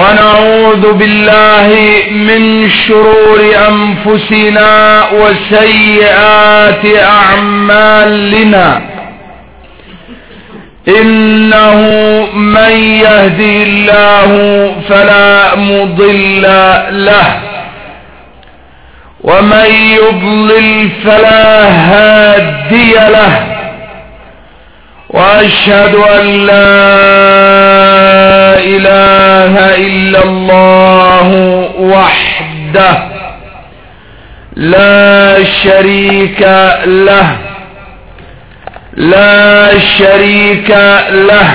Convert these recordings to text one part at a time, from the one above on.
ونعوذ بالله من شرور أنفسنا وسيئات أعمالنا. إنه من يهدي الله فلا مضل له. ومن يضلل فلا هادي له. وأشهد أن لا إله إلا الله وحده لا شريك له لا شريك له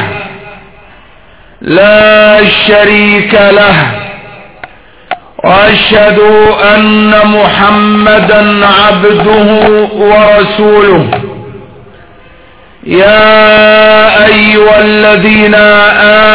لا شريك له. وأشهد أن محمدا عبده ورسوله. يا أيها الذين آمنوا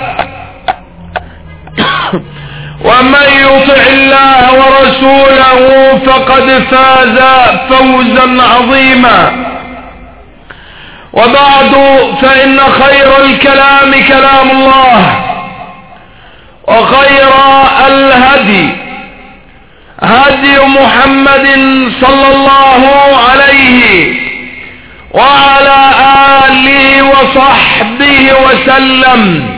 ومن يطع الله ورسوله فقد فاز فوزا عظيما. وبعد فإن خير الكلام كلام الله وخير الهدي هدي محمد صلى الله عليه وعلى آله وصحبه وسلم.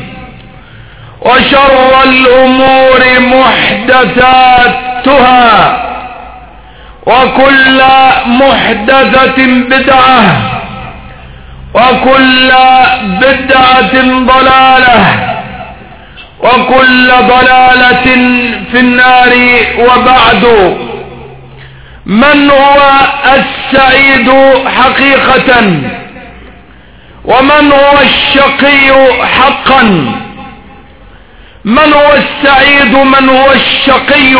وشر الأمور محدثاتها وكل محدثة بدعة وكل بدعة ضلالة وكل ضلالة في النار وبعد. من هو السعيد حقيقة؟ ومن هو الشقي حقا؟ من هو السعيد من هو الشقي؟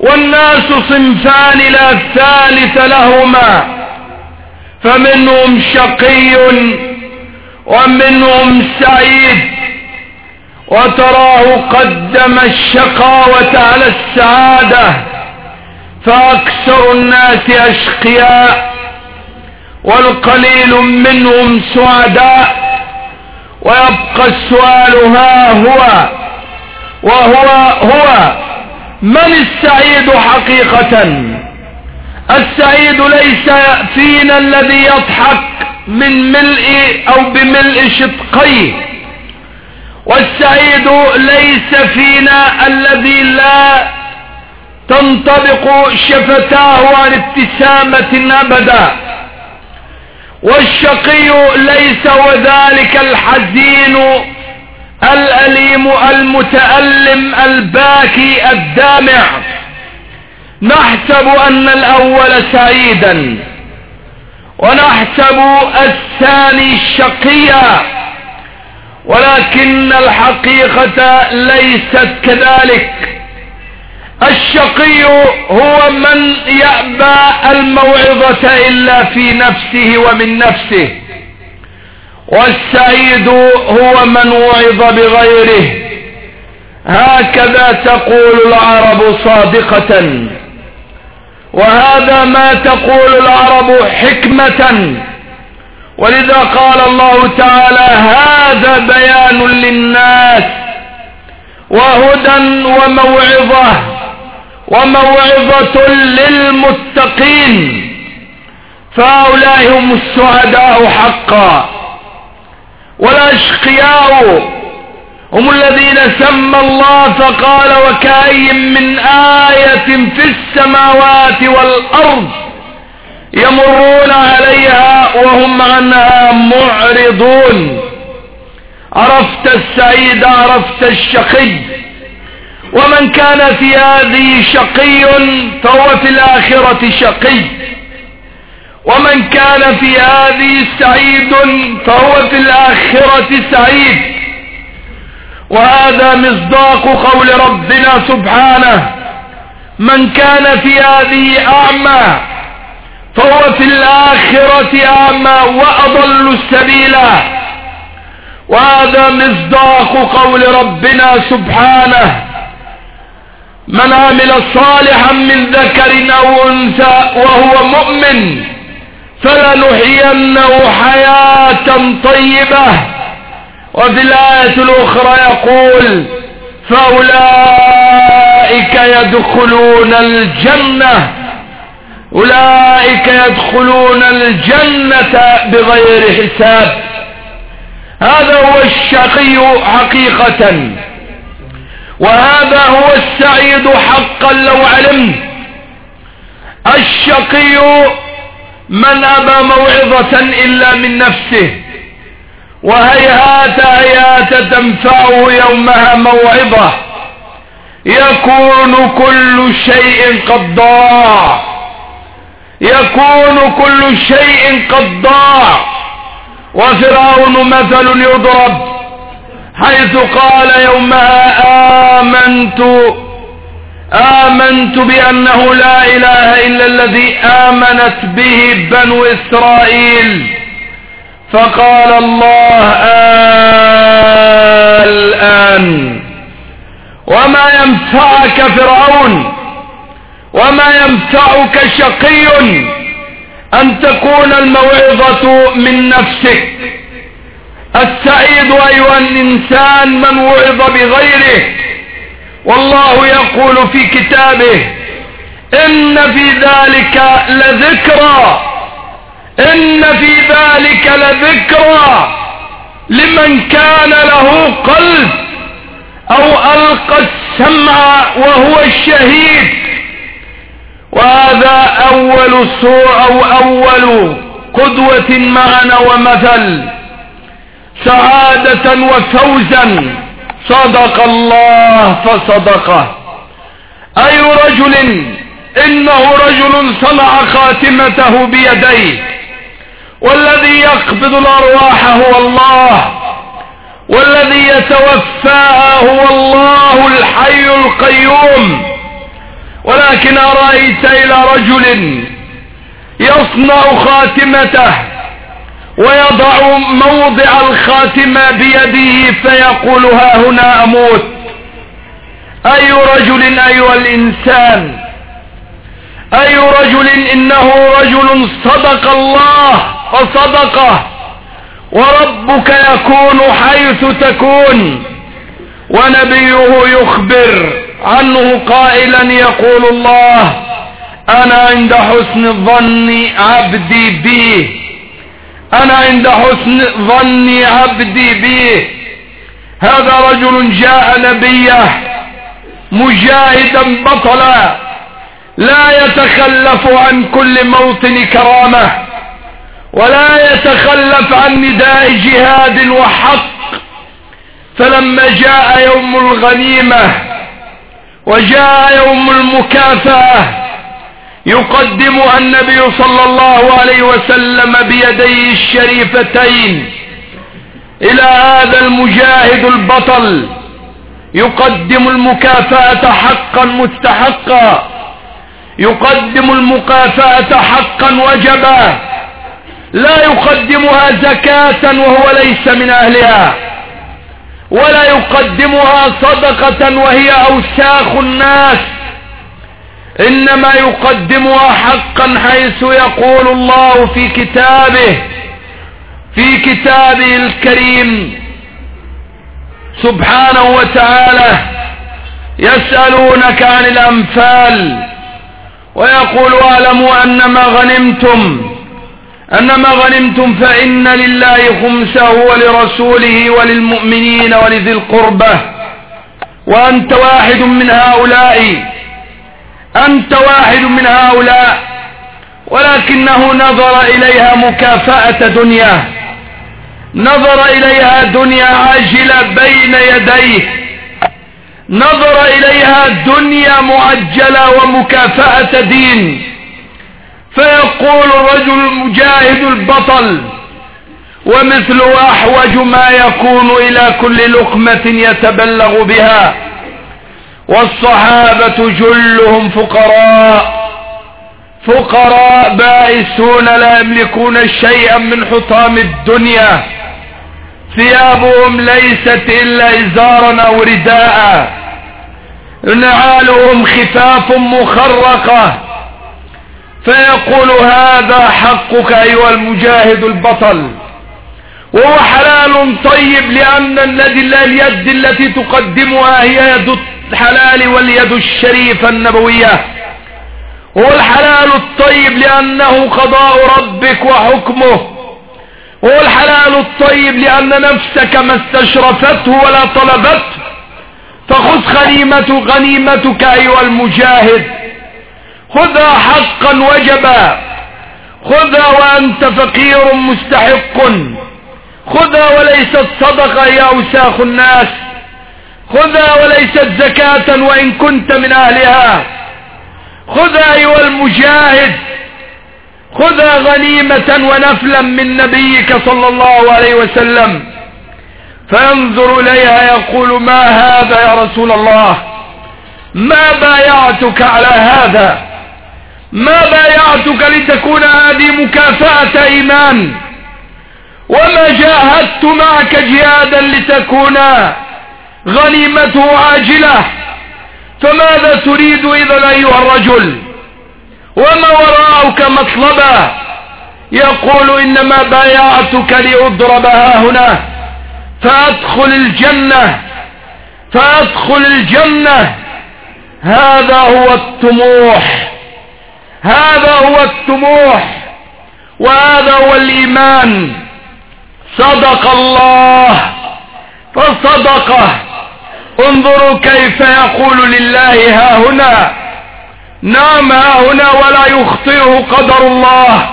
والناس صنفان لا ثالث لهما. فمنهم شقي ومنهم سعيد. وتراه قدم الشقاوة على السعادة. فأكثر الناس أشقياء. والقليل منهم سعداء. ويبقى السؤال ها هو وهو هو من السعيد حقيقة؟ السعيد ليس فينا الذي يضحك من ملء أو بملء شدقيه والسعيد ليس فينا الذي لا تنطبق شفتاه عن ابتسامة أبدا. والشقي ليس وذلك الحزين الأليم المتألم الباكي الدامع. نحسب أن الأول سعيدا ونحسب الثاني شقيا ولكن الحقيقة ليست كذلك. الشقي هو من يأبى الموعظة إلا في نفسه ومن نفسه والسعيد هو من وعظ بغيره. هكذا تقول العرب صادقة وهذا ما تقول العرب حكمة. ولذا قال الله تعالى هذا بيان للناس وهدى وموعظة. وموعظة للمتقين. فهؤلاء هم السعداء حقا. والأشقياء هم الذين سمى الله فقال وكأي من آية في السماوات والأرض يمرون عليها وهم عنها معرضون. عرفت السعيد عرفت الشقي. ومن كان في هذه شقي فهو في الآخرة شقي. ومن كان في هذه سعيد فهو في الآخرة سعيد. وهذا مصداق قول ربنا سبحانه. من كان في هذه أعمى فهو في الآخرة أعمى وأضل السبيلا وهذا مصداق قول ربنا سبحانه. من عمل صالحا من ذكر أو أنثى وهو مؤمن فلنحيينه حياة طيبة. وفي الآية الأخرى يقول فأولئك يدخلون الجنة أولئك يدخلون الجنة بغير حساب. هذا هو الشقي حقيقة. وهذا هو السعيد حقا لو علمت. الشقي من أبى موعظة إلا من نفسه. وهيهات هيهات تنفعه يومها موعظة. يكون كل شيء قد ضاع يكون كل شيء قد ضاع وفرعون مثل يضرب. حيث قال يومها آمنت آمنت بأنه لا إله إلا الذي آمنت به بنو إسرائيل. فقال الله الآن. وما ينفعك فرعون وما ينفعك شقي أن تكون الموعظة من نفسك. السعيد أيها الإنسان من وعظ بغيره والله يقول في كتابه إن في ذلك لذكرى إن في ذلك لذكرى لمن كان له قلب أو ألقى السمع وهو الشهيد وهذا أول سوء أو أول قدوة معنا ومثل. سعادة وفوزا. صدق الله فصدقه. أي رجل؟ إنه رجل صنع خاتمته بيديه. والذي يقبض الأرواح هو الله. والذي يتوفاها هو الله الحي القيوم. ولكن أرأيت إلى رجل يصنع خاتمته ويضع موضع الخاتمة بيده فيقول ها هنا أموت. أي رجل أيها الإنسان؟ أي رجل إنه رجل صدق الله وصدقه وربك يكون حيث تكون. ونبيه يخبر عنه قائلا يقول الله أنا عند حسن ظن عبدي بي أنا عند حسن ظن عبدي بي. هذا رجل جاء نبيه مجاهدا بطلا لا يتخلف عن كل موطن كرامة ولا يتخلف عن نداء جهاد وحق. فلما جاء يوم الغنيمة وجاء يوم المكافأة يقدمها النبي صلى الله عليه وسلم بيديه الشريفتين إلى هذا المجاهد البطل. يقدم المكافأة حقا مستحقا. يقدم المكافأة حقا وجبا. لا يقدمها زكاة وهو ليس من أهلها. ولا يقدمها صدقة وهي أوساخ الناس. إنما يقدمها حقا حيث يقول الله في كتابه في كتابه الكريم. سبحانه وتعالى يسألونك عن الأنفال ويقول اعلموا أنما غنمتم أنما غنمتم فإن لله خمسه ولرسوله وللمؤمنين ولذي القربة وأنت واحد من هؤلاء. أنت واحد من هؤلاء ولكنه نظر إليها مكافأة دنيا نظر إليها دنيا عاجلة بين يديه نظر إليها دنيا معجلة ومكافأة دين. فيقول الرجل المجاهد البطل ومثله أحوج ما يكون إلى كل لقمة يتبلغ بها. والصحابة جلهم فقراء. فقراء بائسون لا يملكون شيئا من حطام الدنيا. ثيابهم ليست إلا إزارا أو رداء. نعالهم خفاف مخرقة فيقول هذا حقك أيها المجاهد البطل. وهو حلال طيب لأن الذي اليد التي تقدمها هي يد الحلال واليد الشريفة النبوية. هو الحلال الطيب لأنه قضاء ربك وحكمه. هو الحلال الطيب لأن نفسك ما استشرفته ولا طلبته. فخذ غنيمة غنيمتك أيها المجاهد. خذها حقا وجبا. خذها وأنت فقير مستحق. خذها وليست صدقة يا أوساخ الناس. خذها وليست زكاة وإن كنت من أهلها. خذها أيها المجاهد. خذها غنيمة ونفلا من نبيك صلى الله عليه وسلم. فينظر إليها يقول ما هذا يا رسول الله؟ ما بايعتك على هذا؟ ما بايعتك لتكون هذه مكافأة إيمان؟ وما جاهدت معك جهادا لتكون غنيمته عاجلة. فماذا تريد إذا أيها الرجل؟ وما وراءك مطلبا يقول إنما بايعتك لأضربها هنا. فأدخل الجنة. فأدخل الجنة. هذا هو الطموح. هذا هو الطموح. وهذا هو الإيمان. صدق الله. فصدقه. انظروا كيف يقول لله ها هنا. نام ها هنا ولا يخطئه قدر الله.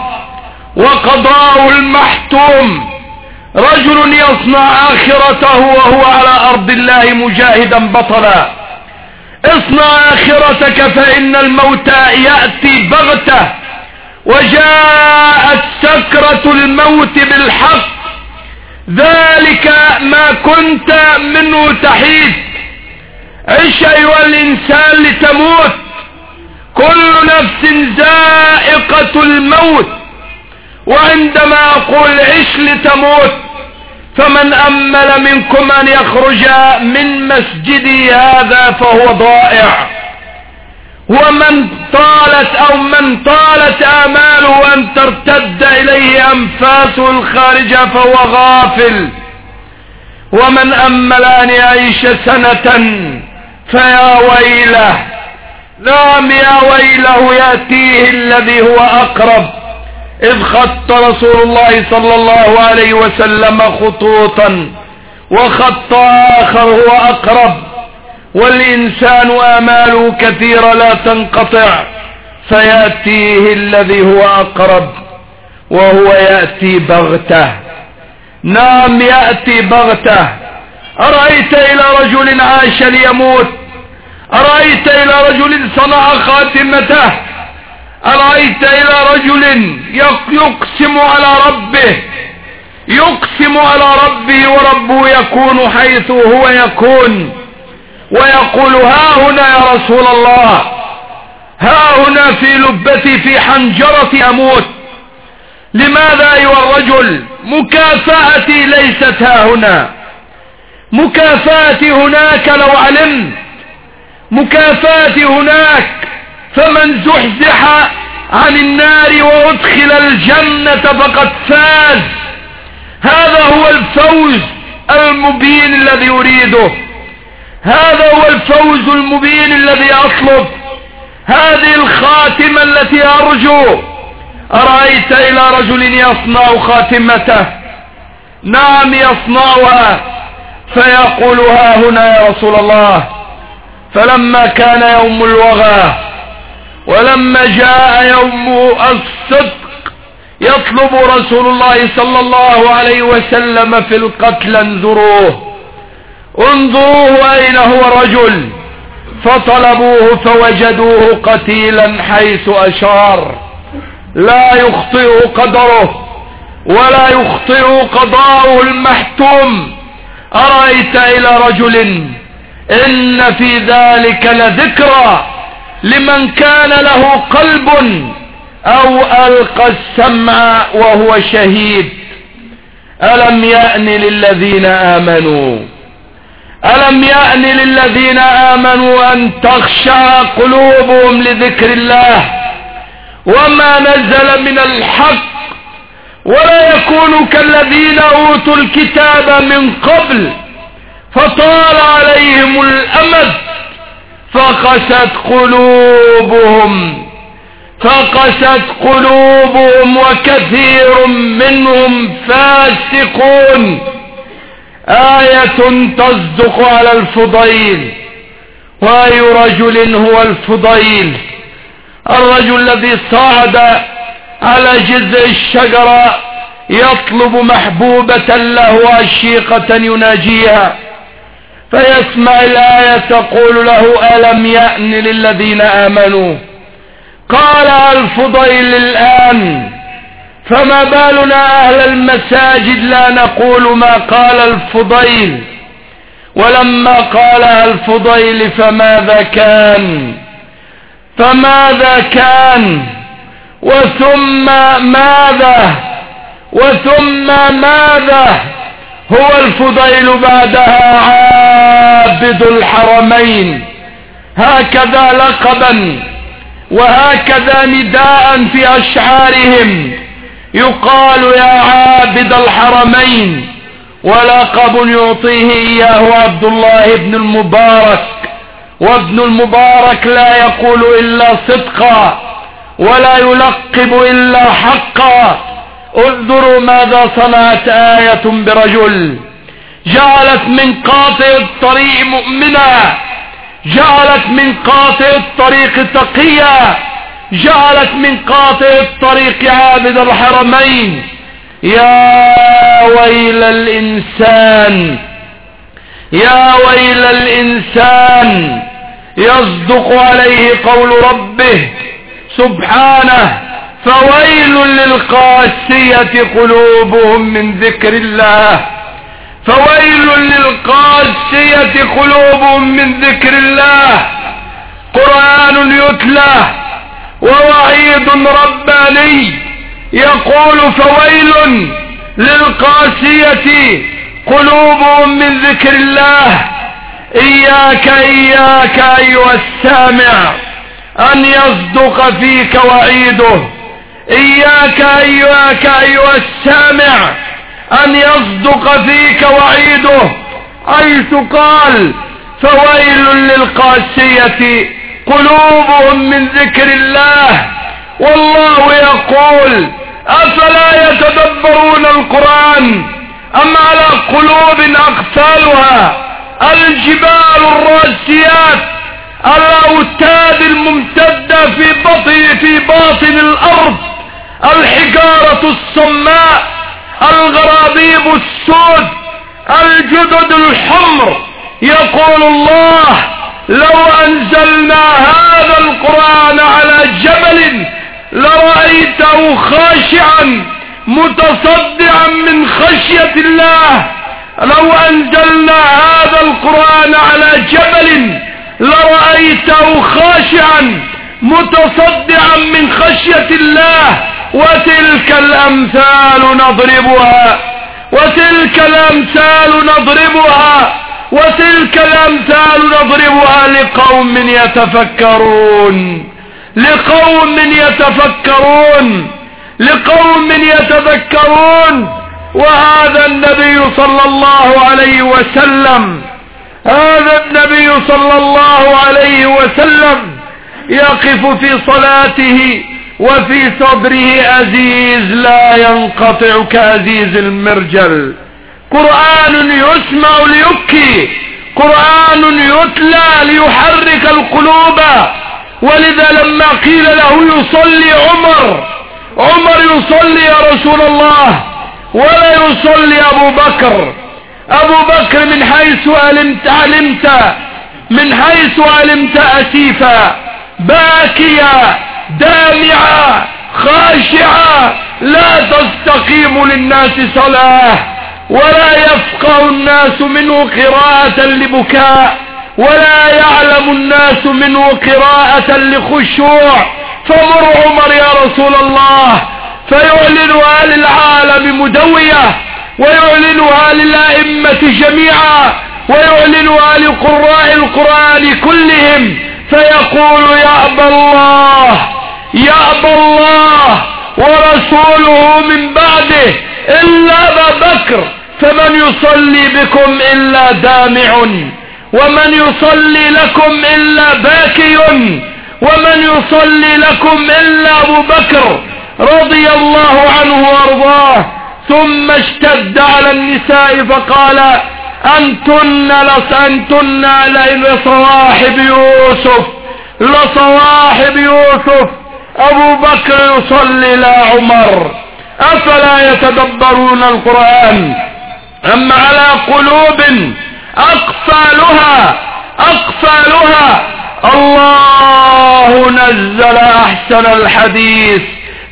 وقضاء المحتوم. رجل يصنع آخرته وهو على أرض الله مجاهدا بطلا. اصنع آخرتك فإن الموت يأتي بغتة. وجاءت سكرة الموت بالحق. ذلك ما كنت منه تحيد. عش أيها الإنسان لتموت. كل نفس زائقة الموت. وعندما أقول عش لتموت فمن أمل منكم أن يخرج من مسجدي هذا فهو ضائع. ومن طالت أو من طالت آماله أن ترتد إليه انفاسه الخارجة فهو غافل. ومن أمل أن يعيش سنة فيا ويله نعم يا ويله يأتيه الذي هو أقرب. إذ خط رسول الله صلى الله عليه وسلم خطوطا وخط آخر هو أقرب. والإنسان آماله كثيرة لا تنقطع فيأتيه الذي هو أقرب وهو يأتي بغتة. نعم يأتي بغتة. أرأيت إلى رجل عاش ليموت؟ أرأيت إلى رجل صنع خاتمته؟ أرأيت إلى رجل يقسم على ربه؟ يقسم على ربه وربه يكون حيث هو يكون. ويقول ها هنا يا رسول الله ها هنا في لبتي في حنجرتي أموت لماذا أيها الرجل؟ مكافأتي ليست ها هنا. مكافأتي هناك لو علمت مكافاتي هناك فمن زحزح عن النار وأدخل الجنة فقد فاز. هذا هو الفوز المبين الذي يريده هذا هو الفوز المبين الذي أطلب. هذه الخاتمة التي أرجو. أرأيت إلى رجل يصنع خاتمته؟ نعم يصنعها. فيقول ها هنا يا رسول الله. فلما كان يوم الوغى ولما جاء يوم الصدق يطلب رسول الله صلى الله عليه وسلم في القتل انظروه. انظروه أين هو رجل؟ فطلبوه فوجدوه قتيلا حيث أشار. لا يخطئ قدره ولا يخطئ قضاؤه المحتوم. أرأيت إلى رجل إن في ذلك لذكرى لمن كان له قلب أو ألقى السمع وهو شهيد. ألم يأن للذين آمنوا؟ ألم يأن للذين آمنوا أن تخشع قلوبهم لذكر الله وما نزل من الحق؟ ولا يكونوا كالذين أوتوا الكتاب من قبل فطال عليهم الأمد فقست قلوبهم فقست قلوبهم وكثير منهم فاسقون. آية تصدق على الفضيل وأي رجل هو الفضيل. الرجل الذي صعد على جذع الشجرة يطلب محبوبة له عشيقة يناجيها. فيسمع الآية تقول له ألم يأن للذين آمنوا؟ قال الفضيل الآن فما بالنا أهل المساجد لا نقول ما قال الفضيل. ولما قال الفضيل فماذا كان؟ فماذا كان؟ وثم ماذا؟ وثم ماذا؟ هو الفضيل بعدها عابد الحرمين. هكذا لقبا وهكذا نداء في أشعارهم. يقال يا عابد الحرمين ولقب يعطيه إياه عبد الله بن المبارك. وابن المبارك لا يقول إلا صدقا ولا يلقب إلا حقا. انظروا ماذا صنعت آية برجل جعلت من قاطع الطريق مؤمنا جعلت من قاطع الطريق تقيا جعلت من قاطع الطريق عابد الحرمين. يا ويل الإنسان يا ويل الإنسان يصدق عليه قول ربه سبحانه. فويل للقاسية قلوبهم من ذكر الله. فويل للقاسية قلوبهم من ذكر الله. قرآن يتلى ووعيد رباني. يقول فويل للقاسية قلوبهم من ذكر الله. إياك إياك أيها السامع أن يصدق فيك وعيده. إياك إياك أيها السامع أن يصدق فيك وعيده. حيث قال فويل للقاسية قلوبهم من ذكر الله والله يقول أفلا يتدبرون القرآن أم على قلوب أقفالها الجبال الراسيات الأوتاد الممتدة في بطن في باطن الأرض؟ الحجارة الصماء الغرابيب السود الجدد الحمر. يقول الله لو أنزلنا هذا القرآن على جبل لرأيته خاشعا متصدعا من خشية الله. لو أنزلنا هذا القرآن على جبل لرأيته خاشعا متصدعا من خشية الله. وتلك الأمثال نضربها وتلك الأمثال نضربها وتلك الأمثال نضربها لقوم يتفكرون لقوم يتفكرون لقوم يتذكرون. وهذا النبي صلى الله عليه وسلم هذا النبي صلى الله عليه وسلم يقف في صلاته وفي صدره أزيز لا ينقطع كأزيز المرجل. قرآن يسمع ليبكي قرآن يتلى ليحرك القلوب. ولذا لما قيل له يصلي عمر عمر يصلي يا رسول الله ولا يصلي أبو بكر. أبو بكر من حيث علمت علمت من حيث علمت أسيفا باكيا. دامعا خاشعا لا تستقيم للناس صلاة ولا يفقه الناس منه قراءة لبكاء ولا يعلم الناس منه قراءة لخشوع. فمر عمر يا رسول الله فيعلنها للعالم مدوية ويعلنها للأئمة جميعا ويعلنها لقراء القرآن كلهم فيقول يأبى الله يأبى الله ورسوله من بعده إلا أبا بكر فمن يصلي بكم إلا دامع ومن يصلي لكم إلا باكي ومن يصلي لكم إلا أبو بكر رضي الله عنه وأرضاه. ثم اشتد على النساء فقال أنتن لصواحب يوسف لصواحب يوسف. أبو بكر يصلي لا عمر. أفلا يتدبرون القرآن؟ أم على قلوب أقفالها؟ أقفالها. الله نزل أحسن الحديث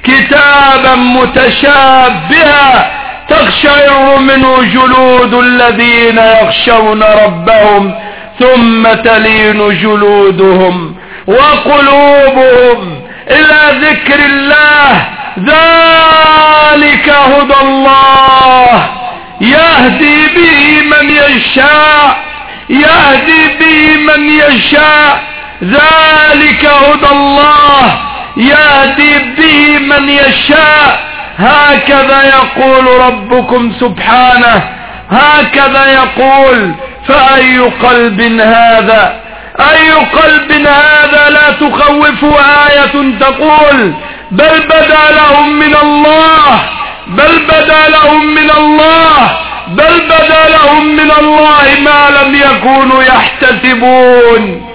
كتابا متشابها تخشعر منه جلود الذين يخشون ربهم ثم تلين جلودهم وقلوبهم. إلى ذكر الله. ذلك هدى الله. يهدي به من يشاء. يهدي به من يشاء. ذلك هدى الله. يهدي به من يشاء. هكذا يقول ربكم سبحانه. هكذا يقول فأي قلب هذا أي قلب هذا لا تخوف آية تقول بل بدا لهم من الله بل بدا لهم من الله بل بدا لهم من الله ما لم يكونوا يحتسبون.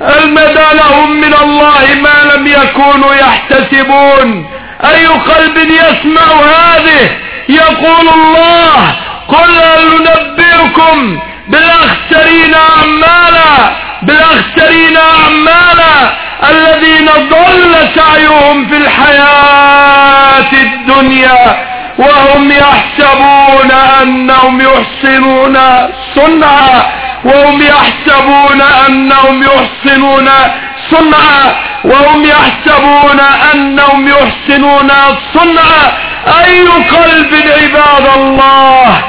المدى لهم من الله ما لم يكونوا يحتسبون؟ أي قلب يسمع هذه؟ يقول الله قل هل ننبئكم بالأخسرين أعمالا؟ بالأخسرين أعمالا الذين ضل سعيهم في الحياة الدنيا وهم يحسبون أنهم يحسنون صنعا وهم يحسبون أنهم يحسنون صنعا وهم يحسبون أنهم يحسنون صنعا. أي قلب عباد الله؟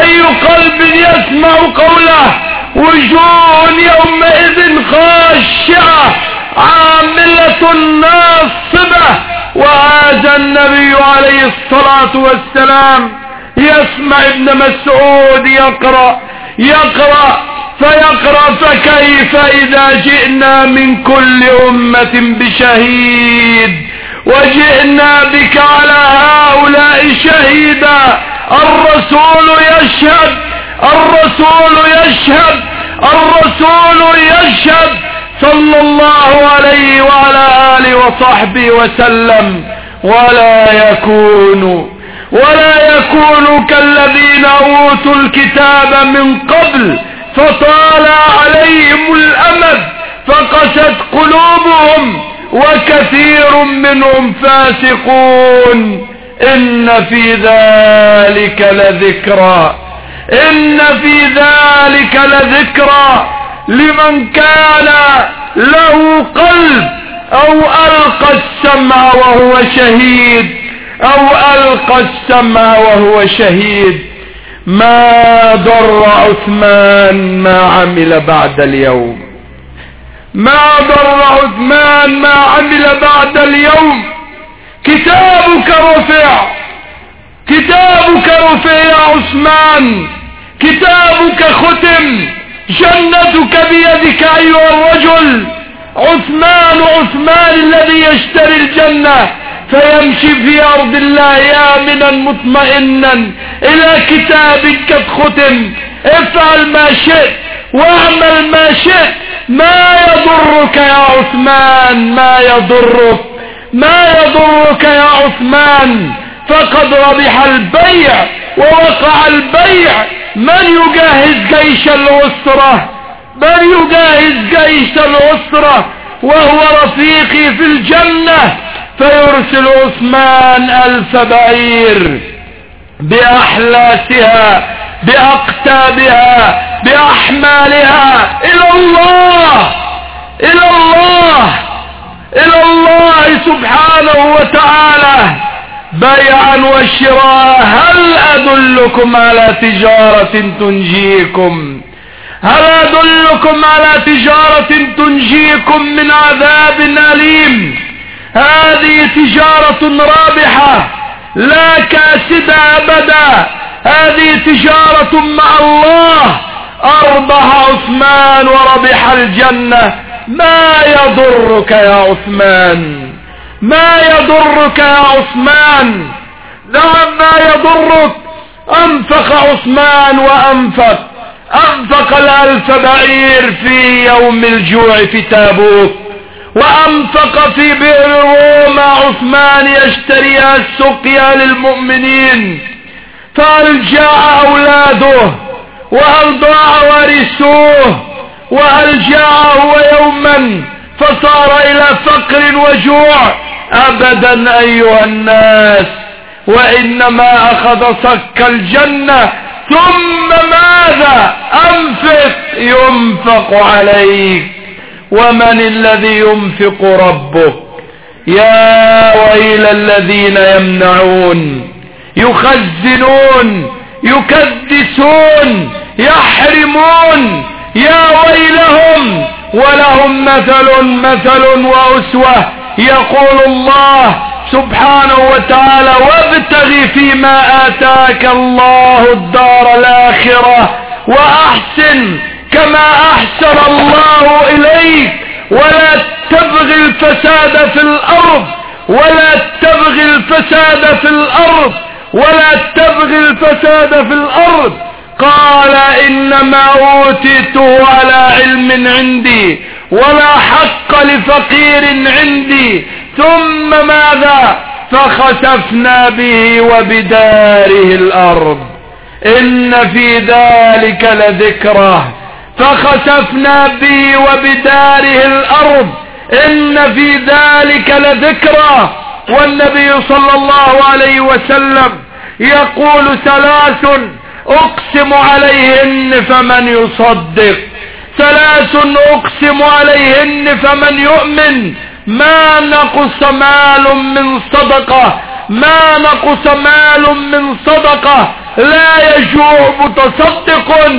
أي قلب يسمع قوله؟ وجوه يومئذ خاشعة عاملة ناصبة. وهذا النبي عليه الصلاة والسلام يسمع ابن مسعود يقرأ يقرأ فيقرأ فكيف إذا جئنا من كل أمة بشهيد؟ وجئنا بك على هؤلاء شهيدا الرسول يشهد الرسول يشهد الرسول يشهد صلى الله عليه وعلى آله وصحبه وسلم. ولا يكون ولا يكونوا كالذين أوتوا الكتاب من قبل فطال عليهم الأمد فقست قلوبهم وكثير منهم فاسقون. إن في ذلك لذكرى. إن في ذلك لذكرى لمن كان له قلب أو ألقى السمع وهو شهيد أو ألقى السمع وهو شهيد. ما ضر عثمان ما عمل بعد اليوم. ما ضر عثمان ما عمل بعد اليوم. كتابك رفع. كتابك رفع يا عثمان. كتابك ختم. جنتك بيدك أيها الرجل. عثمان عثمان الذي يشتري الجنة فيمشي في أرض الله آمنا مطمئنا. إلى كتابك قد ختم. افعل ما شئت واعمل ما شئت. ما يضرك يا عثمان؟ ما يضرك. ما يضرك يا عثمان؟ فقد ربح البيع ووقع البيع. من يجهز جيش الأسرة؟ من يجهز جيش الأسرة وهو رفيقي في الجنة؟ فيرسل عثمان ألف بعير بأحلاسها بأقتابها بأحمالها. إلى الله! إلى الله! إلى الله سبحانه وتعالى! بيعا وشراء هل أدلكم على تجارة تنجيكم؟ هل أدلكم على تجارة تنجيكم من عذاب أليم؟ هذه تجارة رابحة لا كاسدة أبدا. هذه تجارة مع الله. أربح عثمان وربح الجنة. ما يضرك يا عثمان؟ ما يضرك يا عثمان؟ نعم ما يضرك. انفق عثمان وانفق انفق الالف بعير في يوم الجوع في تابوت. وانفق في بئر روما عثمان يشتريها السقيا للمؤمنين. فهل جاع أولاده؟ وهل ضاع وارثوه هو يوما فصار إلى فقر وجوع؟ ابدا أيها الناس وإنما أخذ صك الجنة ثم ماذا؟ أنفق ينفق عليك. ومن الذي ينفق ربك؟ يا ويل الذين يمنعون يخزنون يكدسون يحرمون. يا ويلهم ولهم مثل مثل وأسوة. يقول الله سبحانه وتعالى وابتغ فيما آتاك الله الدار الآخرة وأحسن كما أحسن الله إليك. ولا تبغي الفساد في الأرض ولا تبغي الفساد في الأرض ولا تبغي الفساد في الأرض. قال إنما أوتيته على علم عندي ولا حق لفقير عندي. ثم ماذا؟ فخسفنا به وبداره الأرض. إن في ذلك لذكرى. فخسفنا به وبداره الأرض. إن في ذلك لذكرى. والنبي صلى الله عليه وسلم يقول ثلاث أقسم عليهن فمن يصدق. ثلاث أقسم عليهن فمن يؤمن ما نقص مال من صدقة ما نقص مال من صدقة. لا يجوع متصدق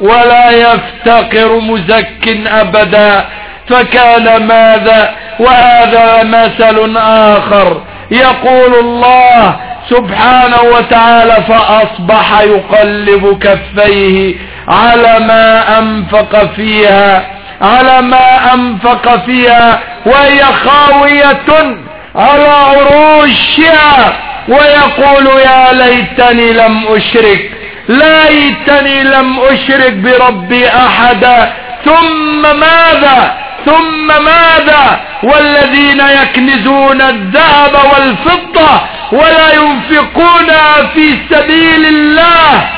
ولا يفتقر مزك ابدا. فكان ماذا؟ وهذا مثل آخر. يقول الله سبحانه وتعالى فأصبح يقلب كفيه على ما أنفق فيها على ما أنفق فيها وهي خاوية على عروشها ويقول يا ليتني لم أشرك ليتني لم أشرك بربي أحدا. ثم ماذا؟ ثم ماذا؟ والذين يكنزون الذهب والفضة ولا ينفقون في سبيل الله.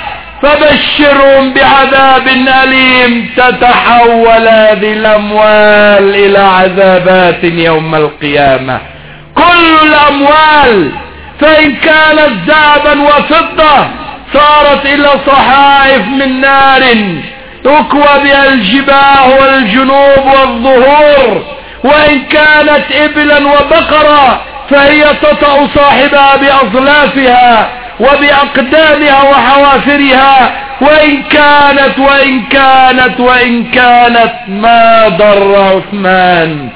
فبشرهم بعذاب أليم. تتحول هذه الأموال إلى عذابات يوم القيامة. كل الأموال فإن كانت ذهبا وفضة صارت إلى صحائف من نار. تكوى بها الجباه والجنوب والظهور. وإن كانت إبلا وبقرة فهي تطأ صاحبها بأظلافها. وبأقدامها وحوافرها وإن كانت وإن كانت وإن كانت ما ضر عثمان.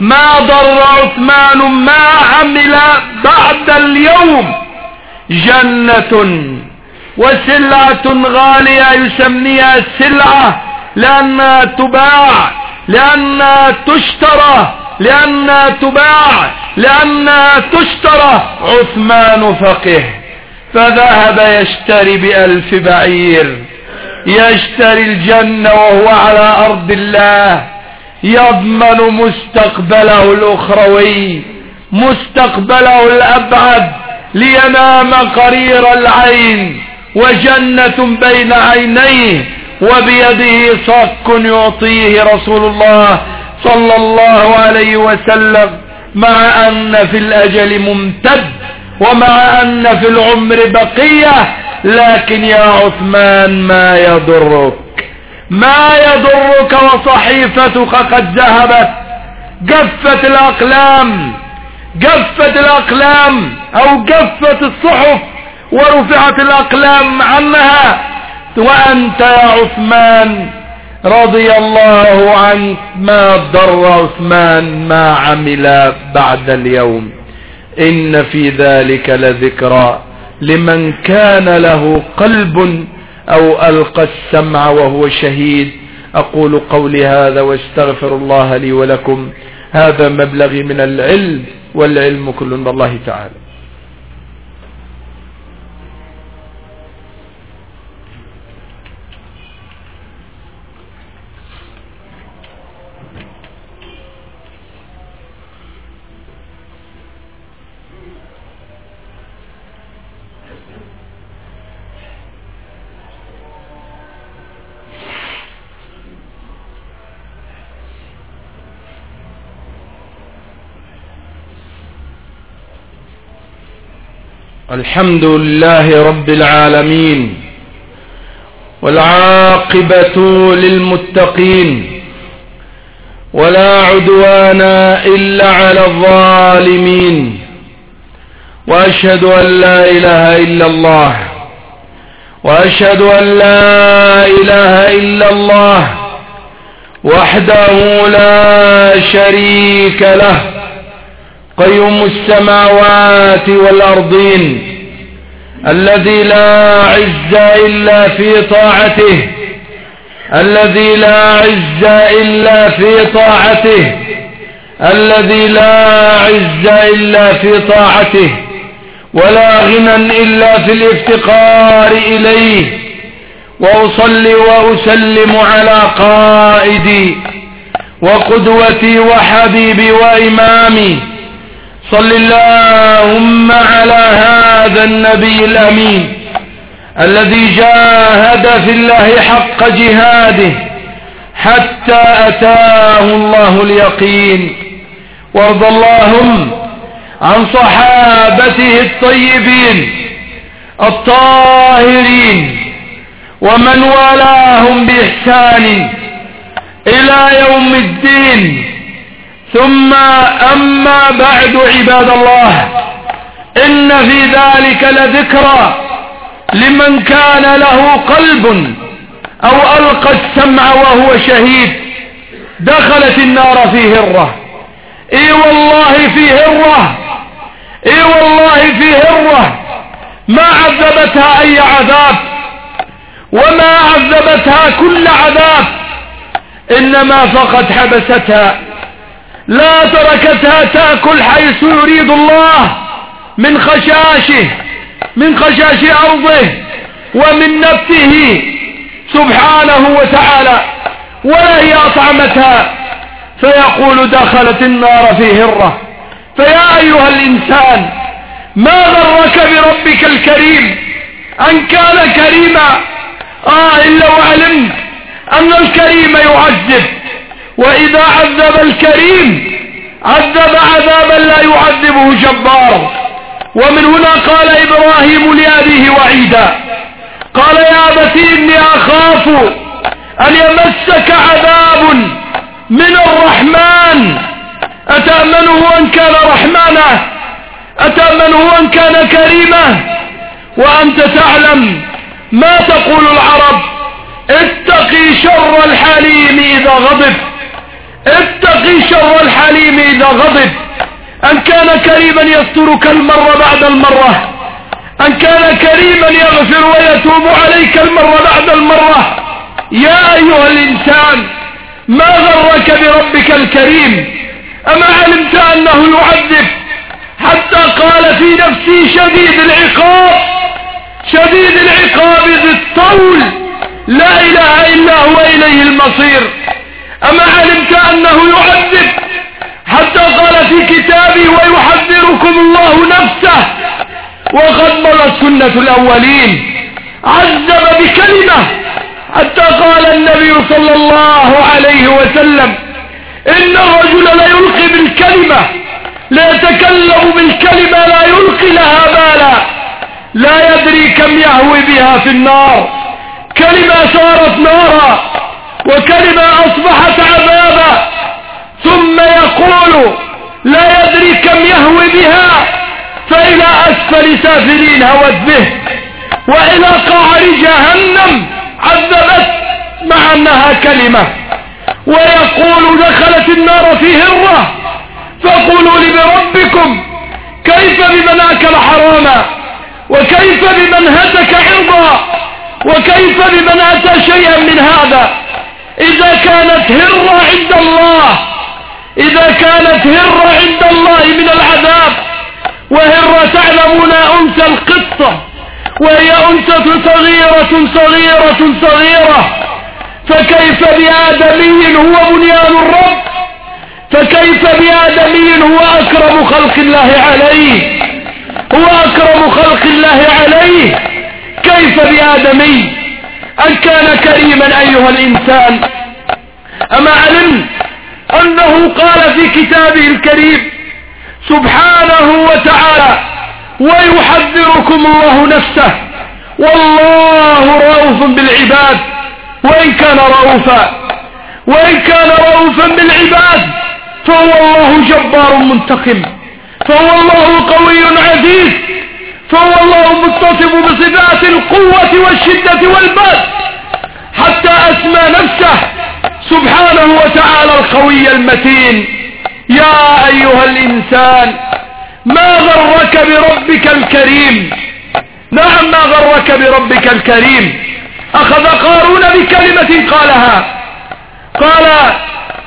ما ضر عثمان ما عمل بعد اليوم. جنة وسلعة غالية يسميها سلعة لأنها تباع لأنها تشترى لأنها تباع. لأنها تشترى عثمان فقه فذهب يشتري بألف بعير. يشتري الجنة وهو على أرض الله. يضمن مستقبله الأخروي مستقبله الأبعد لينام قرير العين. وجنة بين عينيه وبيده صك يعطيه رسول الله صلى الله عليه وسلم. مع أن في الأجل ممتد ومع أن في العمر بقية لكن يا عثمان ما يضرك. ما يضرك وصحيفتك قد ذهبت. جفت الأقلام جفت الأقلام أو جفت الصحف ورفعت الأقلام عنها. وأنت يا عثمان رضي الله عنك ما ضر عثمان ما عمل بعد اليوم. إن في ذلك لذكرى لمن كان له قلب أو ألقى السمع وهو شهيد. أقول قولي هذا واستغفر الله لي ولكم. هذا مبلغي من العلم والعلم كل من الله تعالى. الحمد لله رب العالمين والعاقبة للمتقين ولا عدوان إلا على الظالمين وأشهد أن لا إله إلا الله وأشهد أن لا إله إلا الله وحده لا شريك له قيوم السماوات والأرضين الذي لا عز إلا في طاعته الذي لا عز إلا في طاعته الذي لا عز إلا في طاعته ولا غنى إلا في الافتقار إليه وأصلي وأسلم على قائدي وقدوتي وحبيبي وإمامي صل اللهم على هذا النبي الأمين الذي جاهد في الله حق جهاده حتى أتاه الله اليقين. وارض اللهم عن صحابته الطيبين الطاهرين ومن والاهم بإحسان إلى يوم الدين. ثم أما بعد عباد الله إن في ذلك لذكرى لمن كان له قلب أو ألقى السمع وهو شهيد دخلت النار في هرة. إي والله في هرة إي والله في هرة. ما عذبتها أي عذاب وما عذبتها كل عذاب إنما فقد حبستها. لا تركتها تأكل حيث يريد الله من خشاشه من خشاش أرضه ومن نفسه سبحانه وتعالى ولا هي أطعمتها. فيقول دخلت النار في هرة. فيا أيها الإنسان ما غرك بربك الكريم؟ أن كان كريما. آه إلا وعلمت أن الكريم يعذب. وإذا عذب الكريم عذب عذابا لا يعذبه جبار. ومن هنا قال إبراهيم لأبيه وعيدا. قال يا أبتي إني أخاف أن يمسك عذاب من الرحمن. أتأمنه أن كان رحمانا أتأمنه أن كان كريما وأنت تعلم ما تقول العرب؟ اتقي شر الحليم إذا غضب. اتقي شر الحليم إذا غضب. أن كان كريما يسترك المرة بعد المرة. أن كان كريما يغفر ويتوب عليك المرة بعد المرة. يا أيها الإنسان ما غرك بربك الكريم؟ أما علمت أنه يعذب؟ حتى قال في نفسي شديد العقاب شديد العقاب ذي الطول. لا إله إلا هو إليه المصير. أما علمت أنه يعذب؟ حتى قال في كتابه ويحذركم الله نفسه. وقد مضت سنة الأولين. عذب بكلمة. حتى قال النبي صلى الله عليه وسلم إن الرجل لا يلقي بالكلمة. لا يتكلم بالكلمة لا يلقي لها بالا. لا يدري كم يهوي بها في النار. كلمة صارت نارا. وكلمة أصبحت عذابا ثم يقول لا يدري كم يهوي بها فإلى أسفل سافلين هوت به وإلى قعر جهنم عذبت مع أنها كلمة. ويقول دخلت النار في هرة فقولوا لي بربكم كيف بمن أكل حراما وكيف بمن هتك عرضا؟ وكيف بمن أتى شيئا من هذا؟ إذا كانت هرة عند الله إذا كانت هرة عند الله من العذاب وهرة تعلمون أنثى القطة وهي أنثى صغيرة صغيرة صغيرة فكيف بآدمي هو بنيان الرب؟ فكيف بآدمي هو أكرم خلق الله عليه؟ هو أكرم خلق الله عليه؟ كيف بآدمي؟ أن كان كريما أيها الإنسان. أما علمت أنه قال في كتابه الكريم سبحانه وتعالى ويحذركم الله نفسه. والله رؤوف بالعباد. وإن كان رؤوفا وإن كان رؤوفا بالعباد فهو الله جبار منتقم. فهو الله قوي عزيز. فهو الله متصف بصفات القوة والشدة والباد حتى أسمى نفسه سبحانه وتعالى القوي المتين. يا أيها الإنسان ما غرك بربك الكريم؟ نعم ما غرك بربك الكريم؟ أخذ قارون بكلمة قالها. قال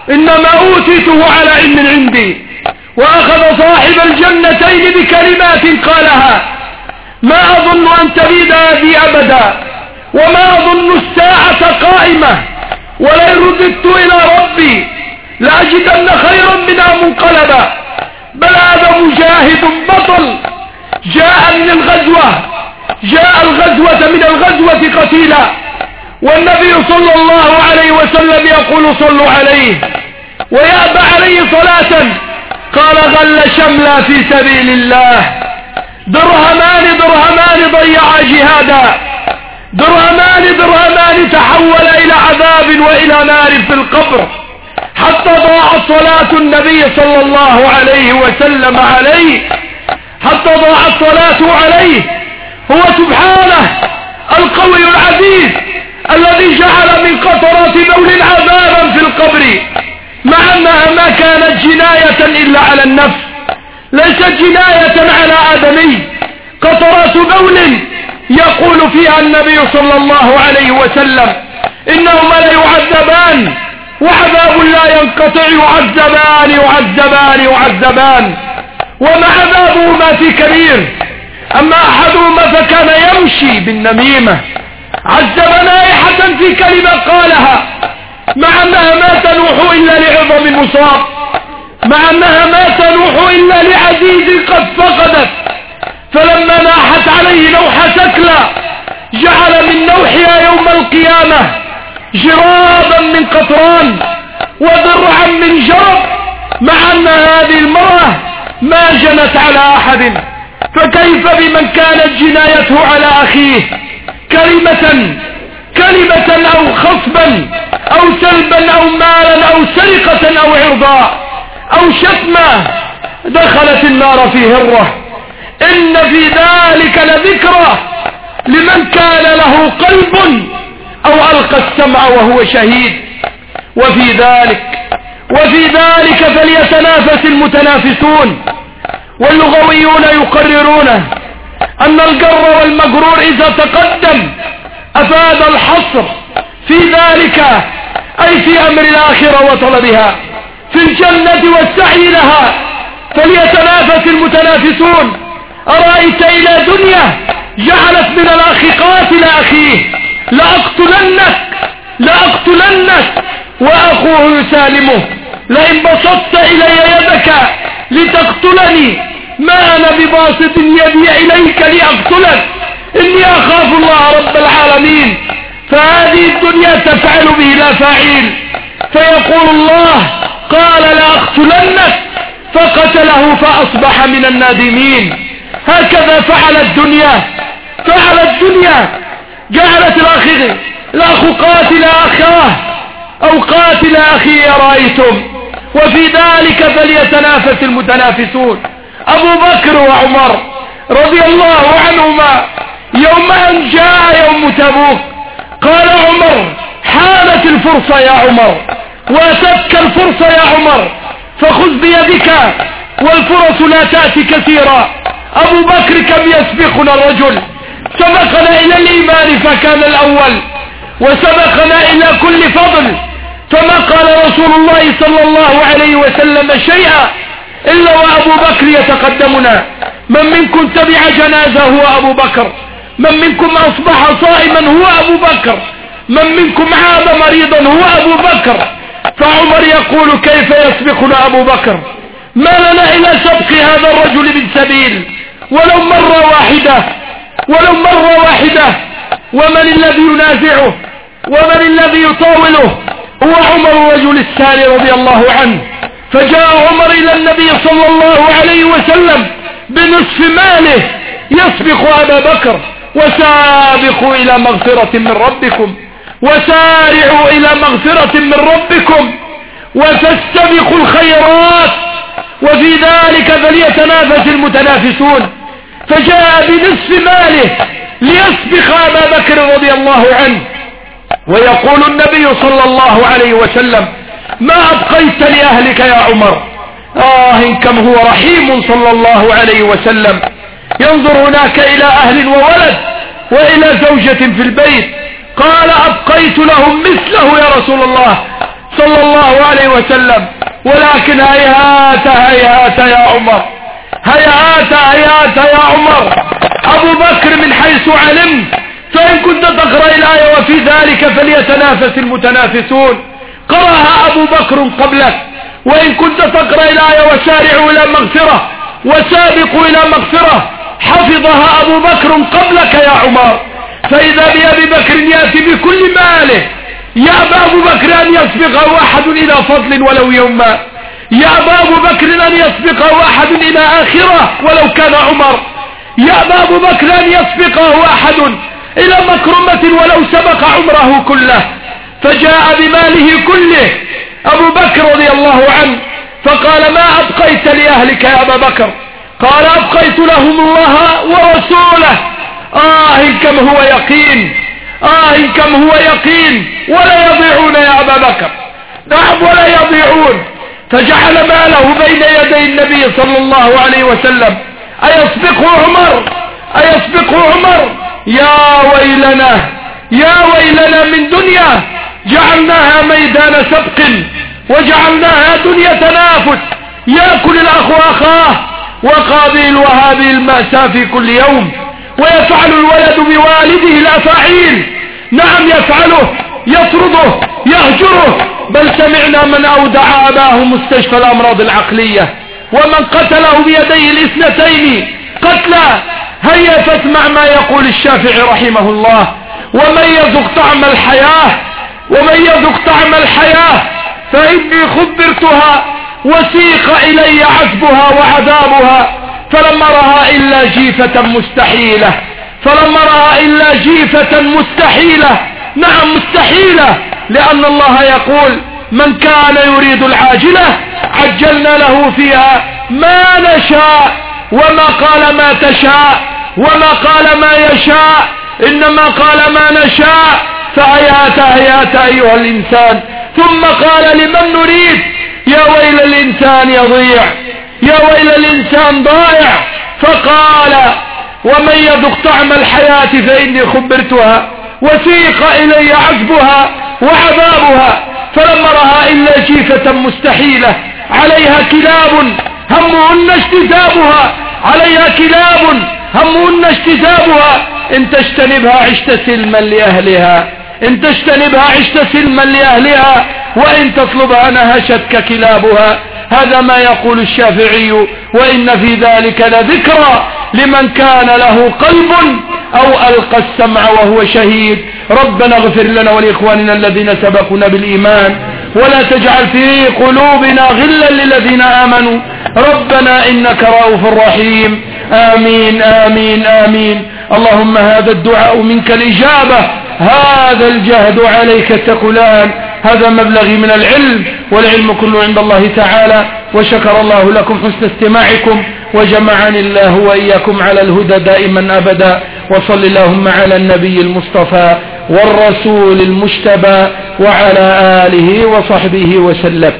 إنما أوتيته على علم عندي وأخذ صاحب الجنتين بكلمات قالها. ما أظن أن تبيد هذه أبدا وما أظن الساعة قائمة ولئن رددت إلى ربي لأجدن خيرا منها منقلبا بل هذا مجاهد بطل جاء من الغزوة جاء الغزوة من الغزوة قتيلا. والنبي صلى الله عليه وسلم يقول صلوا عليه ويأبى عليه صلاة. قال غل شملا في سبيل الله. درهمان درهمان ضيعا جهادا. درهمان درهمان تحول إلى عذاب وإلى نار في القبر. حتى ضاعت صلاة النبي صلى الله عليه وسلم عليه. حتى ضاعت صلاته عليه. هو سبحانه القوي العزيز الذي جعل من قطرات بول عذابا في القبر. مع أنها ما كانت جناية إلا على النفس. ليست جناية على آدمي. قطرات بول يقول فيها النبي صلى الله عليه وسلم إنهما ليعذبان وعذاب لا ينقطع يعذبان يعذبان يعذبان. وما عذابهما في كبير أما أحدهما فكان يمشي بالنميمة. عذب نائحة في كلمة قالها مع أنها ما تنوح إلا لعظم المصاب مع أنها ما تنوح إلا لعزيز قد فقدت. فلما ناحت عليه نوحة ثكلى جعل من نوحها يوم القيامة جرابا من قطران وذرعا من جرب مع أن هذه المرأة ما جنت على أحد. فكيف بمن كانت جنايته على أخيه؟ كلمة كلمة أو خصبا أو سلبا أو مالا أو سرقة أو عرضا. أو شتمة. دخلت النار في هرة. إن في ذلك لذكرى لمن كان له قلب أو ألقى السمع وهو شهيد. وفي ذلك وفي ذلك فليتنافس المتنافسون. واللغويون يقررون أن الجر والمجرور إذا تقدم أفاد الحصر في ذلك أي في أمر الآخرة وطلبها. في الجنة والسعي لها فليتنافس المتنافسون. أرأيت إلى دنيا جعلت من الأخ قاتل أخيه لأقتلنك لأقتلنك وأخوه يسالمه. لئن بسطت إلي يدك لتقتلني ما أنا بباسط يدي إليك لأقتلك. إني أخاف الله رب العالمين. فهذه الدنيا تفعل به لا فاعل. فيقول الله قال لأقتلنك فقتله فأصبح من النادمين. هكذا فعل الدنيا فعل الدنيا. جعلت الأخ الأخ قاتل أخاه أو قاتل أخي رأيتم. وفي ذلك فليتنافس المتنافسون. أبو بكر وعمر رضي الله عنهما يوم أن جاء يوم تبوك قال عمر حانت الفرصة يا عمر. واتتك الفرصة يا عمر فخذ بيدك والفرص لا تأتي كثيرا. أبو بكر كم يسبقنا الرجل؟ سبقنا إلى الإيمان فكان الأول وسبقنا إلى كل فضل. فما قال رسول الله صلى الله عليه وسلم شيئا إلا وأبو بكر يتقدمنا. من منكم تبع جنازة هو أبو بكر من منكم أصبح صائما هو أبو بكر من منكم عاد مريضا هو أبو بكر. فعمر يقول كيف يسبقنا أبو بكر؟ ما لنا إلى سبق هذا الرجل من سبيل. ولو مرة واحدة ولو مرة واحدة ومن الذي ينازعه ومن الذي يطاوله؟ هو عمر الرجل الثاني رضي الله عنه. فجاء عمر إلى النبي صلى الله عليه وسلم بنصف ماله. يسبق أبا بكر وسابقوا إلى مغفرة من ربكم. وسارعوا إلى مغفرة من ربكم وتستبقوا الخيرات وفي ذلك فليتنافس المتنافسون فجاء بنصف ماله ليسبق أبا بكر رضي الله عنه ويقول النبي صلى الله عليه وسلم ما أبقيت لأهلك يا عمر؟ آه كم هو رحيم صلى الله عليه وسلم. ينظر هناك إلى أهل وولد وإلى زوجة في البيت. قال أبقيت لهم مثله يا رسول الله صلى الله عليه وسلم. ولكن هيهات هيهات يا عمر. هيهات هيهات يا عمر. أبو بكر من حيث علمت فإن كنت تقرأ الآية وفي ذلك فليتنافس المتنافسون. قرأها أبو بكر قبلك. وإن كنت تقرأ الآية وسارعوا إلى مغفرة وسابقوا إلى مغفرة حفظها أبو بكر قبلك يا عمر. فإذا بأبي بكر يأتي بكل ماله يأبى أبو بكر أن يسبقه أحد إلى فضل ولو يوما يأبى أبو بكر أن يسبقه أحد إلى آخرة ولو كان عمر يأبى أبو بكر أن يسبقه أحد إلى مكرمة ولو سبق عمره كله. فجاء بماله كله أبو بكر رضي الله عنه فقال ما أبقيت لأهلك يا أبا بكر؟ قال أبقيت لهم الله ورسوله. آه كم هو يقين. آه كم هو يقين. ولا يضيعون يا أبا بكر. نعم ولا يضيعون. فجعل ماله بين يدي النبي صلى الله عليه وسلم. أيسبقه عمر؟ أيسبقه عمر؟ يا ويلنا يا ويلنا من دنيا. جعلناها ميدان سبق وجعلناها دنيا تنافس. يأكل الأخ أخاه وقابل وهذه المأساة في كل يوم. ويفعل الولد بوالده الأفاعيل نعم يفعله يطرده يهجره. بل سمعنا من أودع أباه مستشفى الأمراض العقلية ومن قتله بيديه الاثنتين. قتلا هيا فاسمع ما يقول الشافعي رحمه الله. ومن يذق طعم الحياة ومن يذق طعم الحياة فإني خبرتها وسيق إلي عذبها وعذابها. فلم أرها إلا جيفة مستحيلة فلم أرها إلا جيفة مستحيلة نعم مستحيلة لأن الله يقول من كان يريد العاجلة عجلنا له فيها ما نشاء وما قال ما تشاء وما قال ما يشاء إنما قال ما نشاء فهيات هيات أيها الإنسان. ثم قال لمن نريد؟ يا ويل الإنسان يضيع. يا ويل الإنسان ضائع فقال ومن يذق طعم الحياة فإني خبرتها وسيق إلي عذبها وعذابها فلم رها إلا جيفة مستحيلة عليها كلاب همهن اجتذابها عليها كلاب همهن اجتذابها إن تجتنبها عشت سلما لأهلها إن تجتنبها عشت سلما لأهلها وإن تطلبها نهشتك كلابها هذا ما يقول الشافعي وإن في ذلك لذكرى لمن كان له قلب أو ألقى السمع وهو شهيد. ربنا اغفر لنا ولإخواننا الذين سبقونا بالإيمان ولا تجعل في قلوبنا غلا للذين آمنوا. ربنا إنك رؤوف رحيم. آمين آمين آمين. اللهم هذا الدعاء منك الإجابة هذا الجهد عليك التقلان هذا مبلغي من العلم والعلم كله عند الله تعالى وشكر الله لكم حسن استماعكم وجمعني الله وإياكم على الهدى دائما أبدا وصل اللهم على النبي المصطفى والرسول المجتبى وعلى آله وصحبه وسلم.